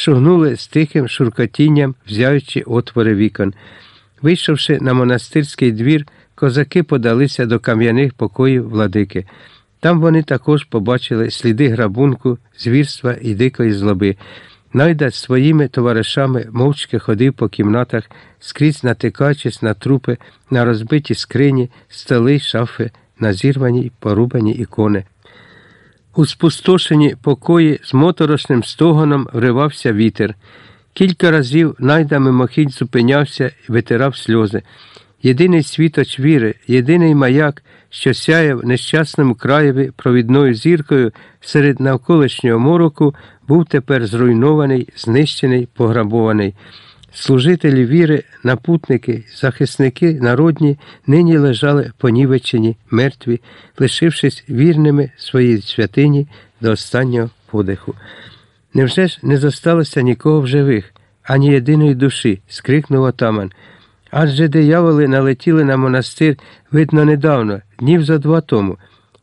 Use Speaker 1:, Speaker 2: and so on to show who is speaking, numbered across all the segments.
Speaker 1: шугнули з тихим шуркотінням, взяючи отвори вікон. Вийшовши на монастирський двір, козаки подалися до кам'яних покоїв владики. Там вони також побачили сліди грабунку, звірства і дикої злоби. Найда з своїми товаришами мовчки ходив по кімнатах, скрізь натикаючись на трупи, на розбиті скрині, столи, шафи, на зірвані й порубані ікони. У спустошені покої з моторошним стогоном вривався вітер. Кілька разів найда мимохідь зупинявся і витирав сльози. Єдиний світоч віри, єдиний маяк, що сяяв нещасному краєві провідною зіркою серед навколишнього мороку, був тепер зруйнований, знищений, пограбований. Служителі віри, напутники, захисники народні нині лежали понівечені, мертві, лишившись вірними своїй святині до останнього подиху. Невже ж не зосталося нікого в живих, ані єдиної душі? скрикнув отаман. Адже дияволи налетіли на монастир, видно, недавно, днів за два тому.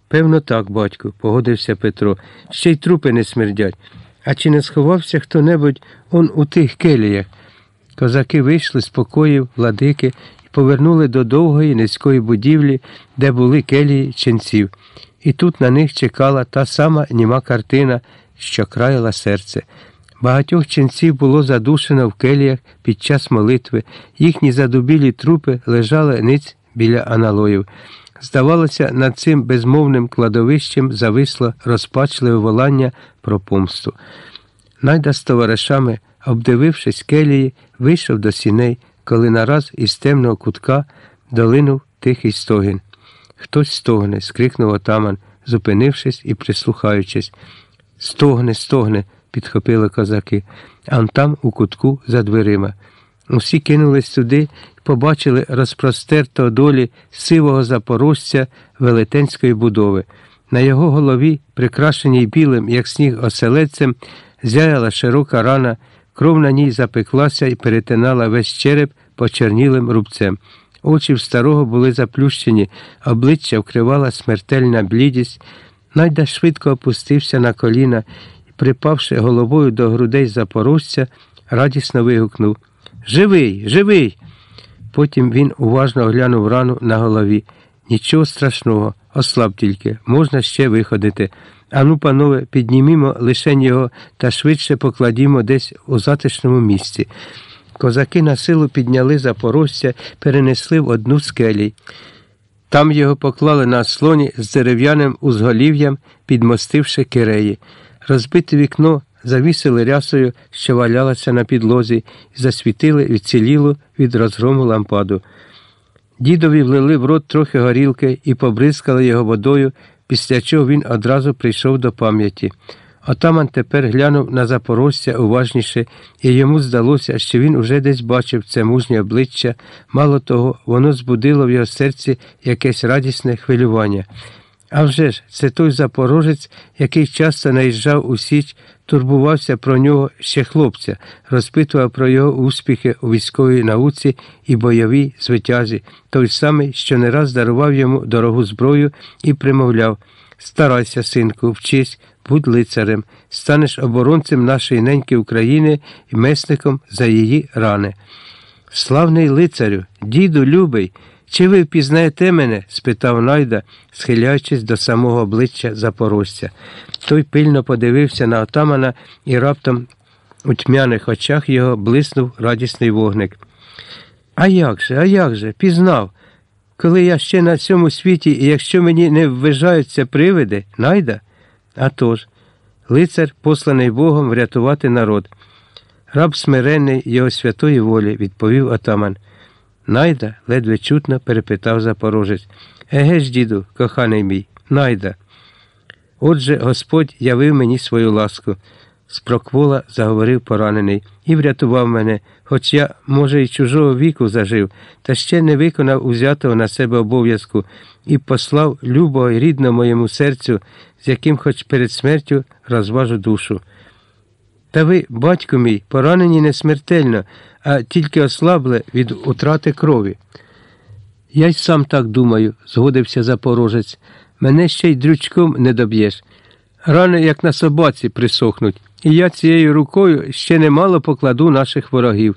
Speaker 1: Певно, так, батьку, погодився Петро. Ще й трупи не смердять. А чи не сховався хто небудь он у тих келіях? Козаки вийшли з покоїв, владики і повернули до довгої низької будівлі, де були келії ченців. І тут на них чекала та сама німа картина, що краяла серце. Багатьох ченців було задушено в келіях під час молитви, їхні задубілі трупи лежали ниць біля аналоїв. Здавалося, над цим безмовним кладовищем зависло розпачливе волання про помсту. Найда з товаришами, обдивившись келії, вийшов до сіней, коли нараз із темного кутка долинув тихий стогін. Хтось стогне, скрикнув отаман, зупинившись і прислухаючись. Стогне, стогне, підхопили козаки, а он там у кутку за дверима. Усі кинулись туди і побачили розпростертого долі сивого запорожця велетенської будови. На його голові, прикрашеній білим, як сніг оселедцем, зяяла широка рана, кров на ній запеклася і перетинала весь череп почернілим рубцем. Очі в старого були заплющені, обличчя вкривала смертельна блідість. Найда швидко опустився на коліна і, припавши головою до грудей запорожця, радісно вигукнув Живий, живий. Потім він уважно оглянув рану на голові. Нічого страшного, ослаб тільки, можна ще виходити. Ану, панове, піднімімо лишень його та швидше покладімо десь у затишному місці. Козаки на силу підняли запорожця, перенесли в одну з келій. Там його поклали на слоні з дерев'яним узголів'ям, підмостивши киреї. Розбите вікно завісили рясою, що валялася на підлозі, і засвітили відцілілу від розгрому лампаду. Дідові влили в рот трохи горілки і побризкали його водою, після чого він одразу прийшов до пам'яті. Отаман тепер глянув на запорожця уважніше, і йому здалося, що він уже десь бачив це мужнє обличчя. Мало того, воно збудило в його серці якесь радісне хвилювання. А вже ж, це той запорожець, який часто наїжджав у Січ, турбувався про нього ще хлопця, розпитував про його успіхи у військовій науці і бойовій звитязі, той самий, що не раз дарував йому дорогу зброю і примовляв Старайся, синку, вчись, будь лицарем, станеш оборонцем нашої неньки України і месником за її рани. Славний лицарю, діду любий, чи ви впізнаєте мене? спитав Найда, схиляючись до самого обличчя запорожця. Той пильно подивився на отамана і раптом у тьмяних очах його блиснув радісний вогник. А як же, а як же, пізнав? Коли я ще на цьому світі, і якщо мені не ввижаються привиди, найда? А тож, лицар, посланий Богом врятувати народ. Раб смиренний його святої волі, відповів отаман. Найда ледве чутно перепитав запорожець. Еге ж, діду, коханий мій, найда. Отже, Господь явив мені свою ласку. Спроквола заговорив поранений і врятував мене, хоч я, може, і чужого віку зажив, та ще не виконав узятого на себе обов'язку і послав любого і рідного моєму серцю, з яким хоч перед смертю розважу душу. Та ви, батько мій, поранені не смертельно, а тільки ослабле від утрати крові. Я й сам так думаю, згодився запорожець. Мене ще й дрючком не доб'єш. Рани, як на собаці, присохнуть. І я цією рукою ще немало покладу наших ворогів.